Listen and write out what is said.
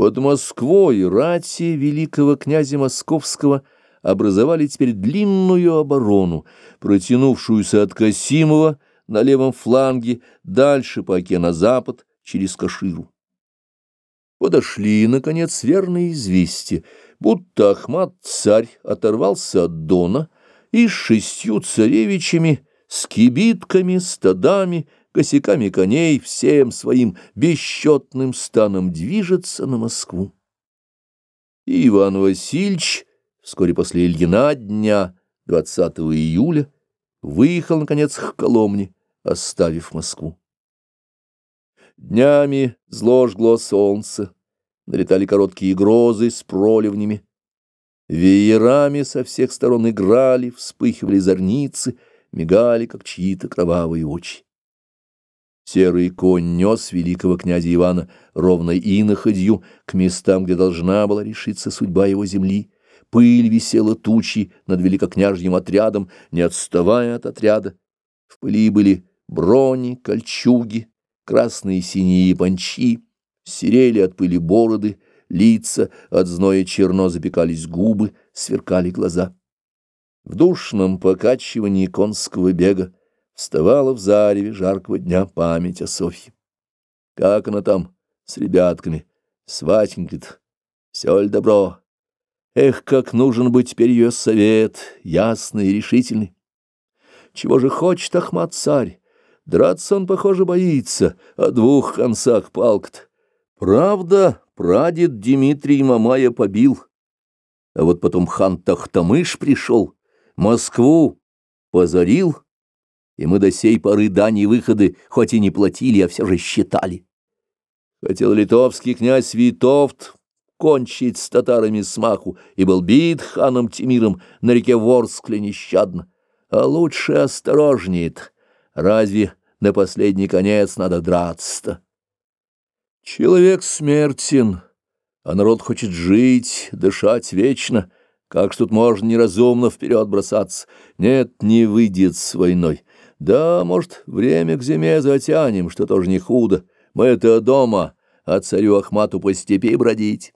Под Москвой рати великого князя Московского образовали теперь длинную оборону, протянувшуюся от Касимова на левом фланге, дальше по оке на запад, через Каширу. Подошли, наконец, верные известия, будто Ахмат-царь оторвался от Дона и с шестью царевичами, с кибитками, стадами, косяками коней, всем своим бесчетным станом движется на Москву. И Иван Васильевич вскоре после Ильина дня, 20 июля, выехал, наконец, к Коломне, оставив Москву. Днями зло жгло солнце, налетали короткие грозы с проливнями, веерами со всех сторон играли, вспыхивали зорницы, мигали, как чьи-то кровавые очи. Серый конь нес великого князя Ивана ровно иноходью к местам, где должна была решиться судьба его земли. Пыль висела тучей над великокняжьим отрядом, не отставая от отряда. В пыли были брони, кольчуги, красные и синие панчи, серели от пыли бороды, лица, от зноя черно запекались губы, сверкали глаза. В душном покачивании конского бега вставала в зареве жаркого дня память о Софье. Как она там с ребятками, с Ватенькой-то? Все ли добро? Эх, как нужен быть теперь ее совет, ясный и решительный. Чего же хочет Ахмат-царь? Драться он, похоже, боится, о двух концах палк-то. Правда, прадед Дмитрий Мамая побил. А вот потом хан Тахтамыш пришел, Москву позорил, и мы до сей поры дани выходы хоть и не платили, а все же считали. Хотел литовский князь Витовт кончить с татарами смаху и был бит ханом Тимиром на реке Ворскле нещадно. А лучше осторожнее Разве на последний конец надо драться-то? Человек смертен, а народ хочет жить, дышать вечно. Как ж тут можно неразумно вперед бросаться? Нет, не выйдет с войной. Да, может, время к зиме затянем, что тоже не худо. Мы это дома, а царю Ахмату по степи бродить.